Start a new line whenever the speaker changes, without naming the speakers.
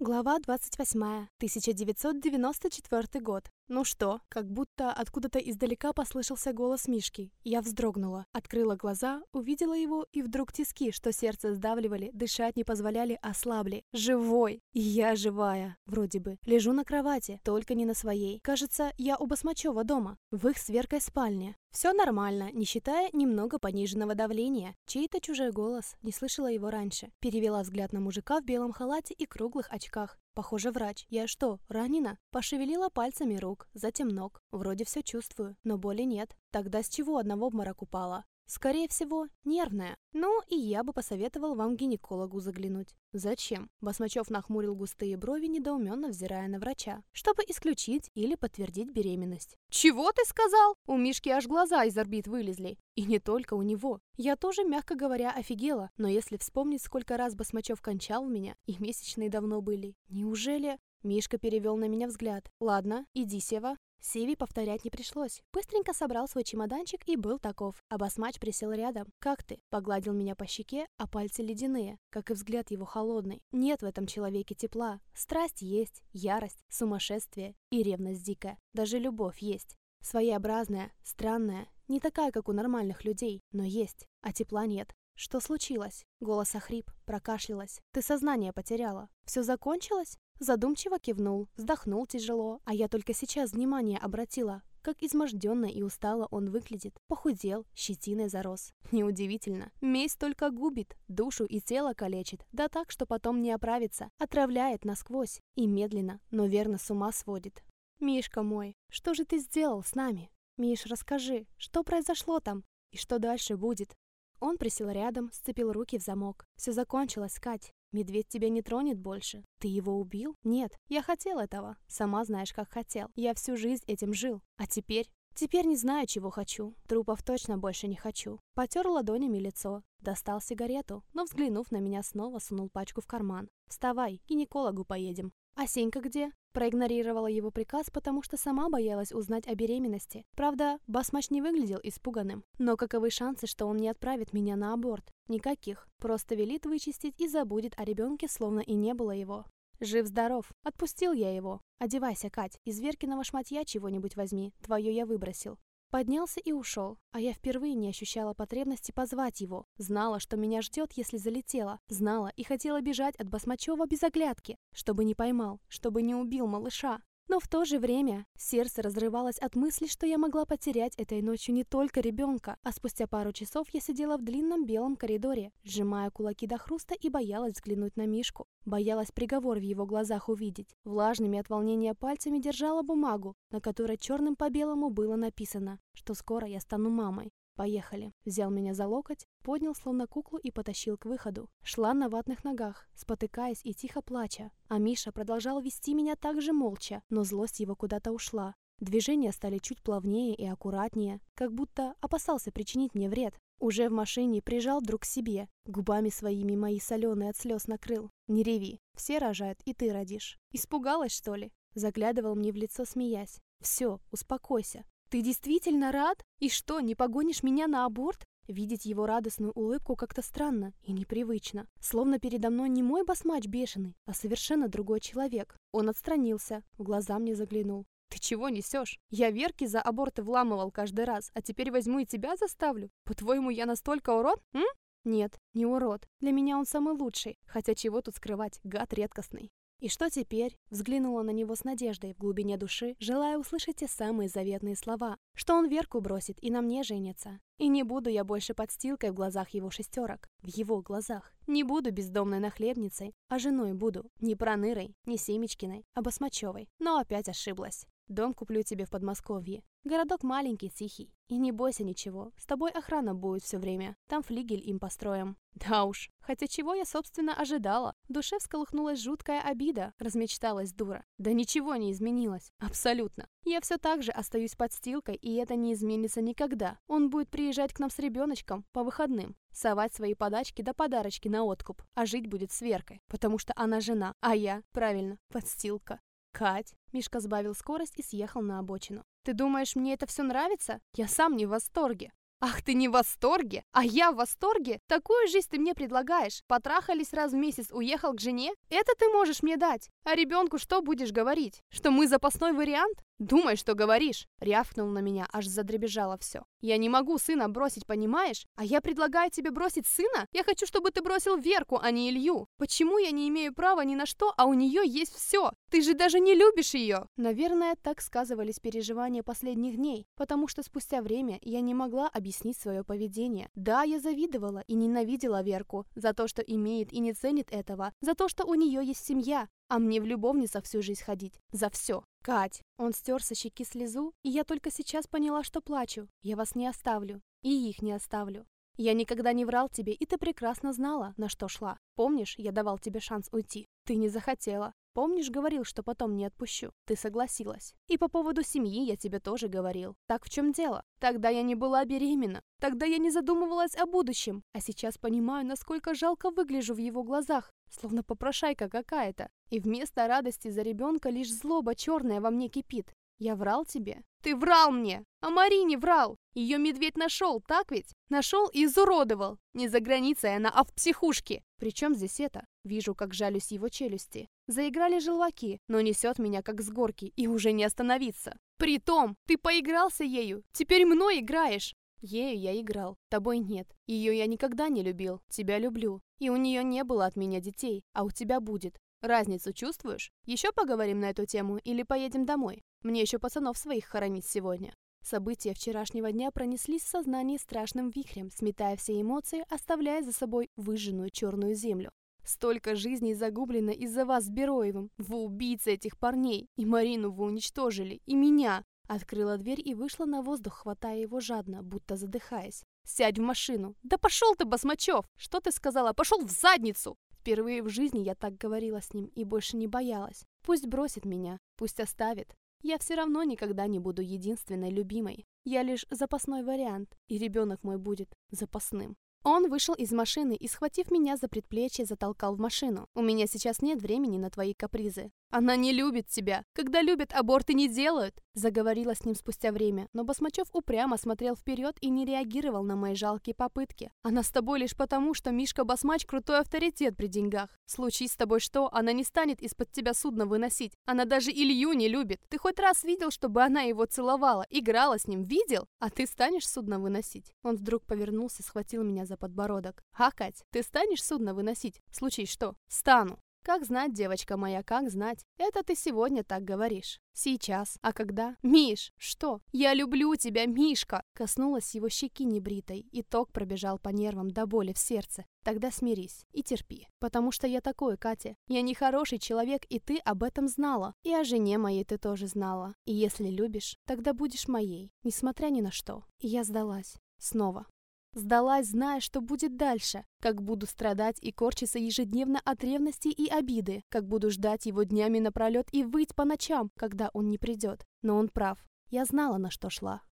Глава 28. 1994 год. Ну что, как будто откуда-то издалека послышался голос Мишки. Я вздрогнула, открыла глаза, увидела его, и вдруг тиски, что сердце сдавливали, дышать не позволяли, ослабли. Живой! Я живая, вроде бы. Лежу на кровати, только не на своей. Кажется, я у Басмачева дома, в их сверкой спальне. Все нормально, не считая немного пониженного давления. Чей-то чужой голос, не слышала его раньше. Перевела взгляд на мужика в белом халате и круглых очках. Похоже, врач. Я что, ранена? Пошевелила пальцами рук, затем ног. Вроде все чувствую, но боли нет. Тогда с чего одного обморок упала? Скорее всего, нервная. Ну, и я бы посоветовал вам гинекологу заглянуть. Зачем? Басмачев нахмурил густые брови, недоуменно взирая на врача. Чтобы исключить или подтвердить беременность. Чего ты сказал? У Мишки аж глаза из орбит вылезли. И не только у него. Я тоже, мягко говоря, офигела. Но если вспомнить, сколько раз Басмачев кончал меня, и месячные давно были. Неужели... Мишка перевел на меня взгляд. «Ладно, иди, Сева, Сиви повторять не пришлось. Быстренько собрал свой чемоданчик и был таков. Басмач присел рядом. «Как ты?» Погладил меня по щеке, а пальцы ледяные, как и взгляд его холодный. Нет в этом человеке тепла. Страсть есть, ярость, сумасшествие и ревность дикая. Даже любовь есть. Своеобразная, странная, не такая, как у нормальных людей, но есть, а тепла нет. Что случилось? Голос охрип, прокашлялась. Ты сознание потеряла. Все закончилось? Задумчиво кивнул, вздохнул тяжело, а я только сейчас внимание обратила, как изможденно и устало он выглядит. Похудел, щетиной зарос. Неудивительно. Месть только губит, душу и тело калечит, да так, что потом не оправится, отравляет насквозь и медленно, но верно с ума сводит. «Мишка мой, что же ты сделал с нами? Миш, расскажи, что произошло там и что дальше будет?» Он присел рядом, сцепил руки в замок. «Все закончилось, Кать. Медведь тебя не тронет больше. Ты его убил? Нет, я хотел этого. Сама знаешь, как хотел. Я всю жизнь этим жил. А теперь? Теперь не знаю, чего хочу. Трупов точно больше не хочу. Потер ладонями лицо. Достал сигарету, но, взглянув на меня, снова сунул пачку в карман. «Вставай, к гинекологу поедем». «А Сенька где?» Проигнорировала его приказ, потому что сама боялась узнать о беременности. Правда, Басмач не выглядел испуганным. Но каковы шансы, что он не отправит меня на аборт? Никаких. Просто велит вычистить и забудет о ребенке, словно и не было его. Жив-здоров. Отпустил я его. Одевайся, Кать, из Веркиного шматья чего-нибудь возьми. Твое я выбросил. Поднялся и ушел, а я впервые не ощущала потребности позвать его. Знала, что меня ждет, если залетела. Знала и хотела бежать от Басмачева без оглядки, чтобы не поймал, чтобы не убил малыша. Но в то же время сердце разрывалось от мысли, что я могла потерять этой ночью не только ребенка, а спустя пару часов я сидела в длинном белом коридоре, сжимая кулаки до хруста и боялась взглянуть на Мишку. Боялась приговор в его глазах увидеть. Влажными от волнения пальцами держала бумагу, на которой черным по белому было написано, что скоро я стану мамой. «Поехали». Взял меня за локоть, поднял словно куклу и потащил к выходу. Шла на ватных ногах, спотыкаясь и тихо плача. А Миша продолжал вести меня так же молча, но злость его куда-то ушла. Движения стали чуть плавнее и аккуратнее, как будто опасался причинить мне вред. Уже в машине прижал друг к себе, губами своими мои соленые от слез накрыл. «Не реви, все рожают, и ты родишь». «Испугалась, что ли?» Заглядывал мне в лицо, смеясь. «Все, успокойся, «Ты действительно рад? И что, не погонишь меня на аборт?» Видеть его радостную улыбку как-то странно и непривычно. Словно передо мной не мой басмач бешеный, а совершенно другой человек. Он отстранился, в глаза мне заглянул. «Ты чего несешь? Я Верки за аборты вламывал каждый раз, а теперь возьму и тебя заставлю? По-твоему, я настолько урод, м?» «Нет, не урод. Для меня он самый лучший. Хотя чего тут скрывать, гад редкостный. И что теперь? Взглянула на него с надеждой в глубине души, желая услышать те самые заветные слова, что он Верку бросит и на мне женится. И не буду я больше подстилкой в глазах его шестерок, в его глазах. Не буду бездомной нахлебницей, а женой буду не Пронырой, не Семечкиной, а Басмачевой. Но опять ошиблась. Дом куплю тебе в Подмосковье. Городок маленький, тихий. И не бойся ничего, с тобой охрана будет все время. Там флигель им построим. Да уж, хотя чего я, собственно, ожидала? В душе всколыхнулась жуткая обида, размечталась дура. Да ничего не изменилось. Абсолютно. Я все так же остаюсь подстилкой, и это не изменится никогда. Он будет приезжать к нам с ребеночком по выходным, совать свои подачки да подарочки на откуп, а жить будет с Веркой, потому что она жена, а я, правильно, подстилка. «Кать!» Мишка сбавил скорость и съехал на обочину. «Ты думаешь, мне это все нравится? Я сам не в восторге!» Ах, ты не в восторге? А я в восторге? Такую жизнь ты мне предлагаешь? Потрахались раз в месяц, уехал к жене? Это ты можешь мне дать? А ребенку что будешь говорить? Что мы запасной вариант? «Думай, что говоришь!» Рявкнул на меня, аж задребежало все. «Я не могу сына бросить, понимаешь? А я предлагаю тебе бросить сына? Я хочу, чтобы ты бросил Верку, а не Илью. Почему я не имею права ни на что, а у нее есть все? Ты же даже не любишь ее!» Наверное, так сказывались переживания последних дней, потому что спустя время я не могла объяснить свое поведение. Да, я завидовала и ненавидела Верку за то, что имеет и не ценит этого, за то, что у нее есть семья, а мне в любовницах всю жизнь ходить. За все. Кать. Он стер со щеки слезу, и я только сейчас поняла, что плачу. Я вас не оставлю. И их не оставлю. Я никогда не врал тебе, и ты прекрасно знала, на что шла. Помнишь, я давал тебе шанс уйти? Ты не захотела. Помнишь, говорил, что потом не отпущу? Ты согласилась. И по поводу семьи я тебе тоже говорил. Так в чем дело? Тогда я не была беременна. Тогда я не задумывалась о будущем. А сейчас понимаю, насколько жалко выгляжу в его глазах. Словно попрошайка какая-то. И вместо радости за ребенка лишь злоба черная во мне кипит. Я врал тебе? Ты врал мне! А Марине врал! Ее медведь нашел, так ведь? Нашел и изуродовал. Не за границей она, а в психушке. Причем здесь это? Вижу, как жалюсь его челюсти. Заиграли желваки, но несет меня как с горки, и уже не остановиться. Притом, ты поигрался ею, теперь мной играешь. Ею я играл, тобой нет. Ее я никогда не любил, тебя люблю. И у нее не было от меня детей, а у тебя будет. Разницу чувствуешь? Еще поговорим на эту тему или поедем домой? Мне еще пацанов своих хоронить сегодня. События вчерашнего дня пронеслись в сознании страшным вихрем, сметая все эмоции, оставляя за собой выжженную черную землю. Столько жизней загублено из-за вас с Бероевым. Вы убийцы этих парней. И Марину вы уничтожили. И меня. Открыла дверь и вышла на воздух, хватая его жадно, будто задыхаясь. «Сядь в машину!» «Да пошел ты, Басмачев!» «Что ты сказала? Пошел в задницу!» Впервые в жизни я так говорила с ним и больше не боялась. Пусть бросит меня, пусть оставит. Я все равно никогда не буду единственной любимой. Я лишь запасной вариант, и ребенок мой будет запасным. Он вышел из машины и, схватив меня за предплечье, затолкал в машину. «У меня сейчас нет времени на твои капризы. Она не любит тебя. Когда любят, аборты не делают!» Заговорила с ним спустя время, но Басмачев упрямо смотрел вперед и не реагировал на мои жалкие попытки. «Она с тобой лишь потому, что Мишка Басмач крутой авторитет при деньгах. Случись с тобой что, она не станет из-под тебя судно выносить. Она даже Илью не любит. Ты хоть раз видел, чтобы она его целовала, играла с ним, видел? А ты станешь судно выносить?» Он вдруг повернулся, схватил меня за подбородок. «А, Кать, ты станешь судно выносить? Случись что?» «Стану!» Как знать, девочка моя, как знать. Это ты сегодня так говоришь. Сейчас. А когда? Миш, что? Я люблю тебя, Мишка! Коснулась его щеки небритой, и ток пробежал по нервам до боли в сердце. Тогда смирись и терпи. Потому что я такой, Катя. Я не хороший человек, и ты об этом знала. И о жене моей ты тоже знала. И если любишь, тогда будешь моей, несмотря ни на что. И я сдалась. Снова. Сдалась, зная, что будет дальше, как буду страдать и корчиться ежедневно от ревности и обиды, как буду ждать его днями напролет и выть по ночам, когда он не придет. Но он прав. Я знала, на что шла.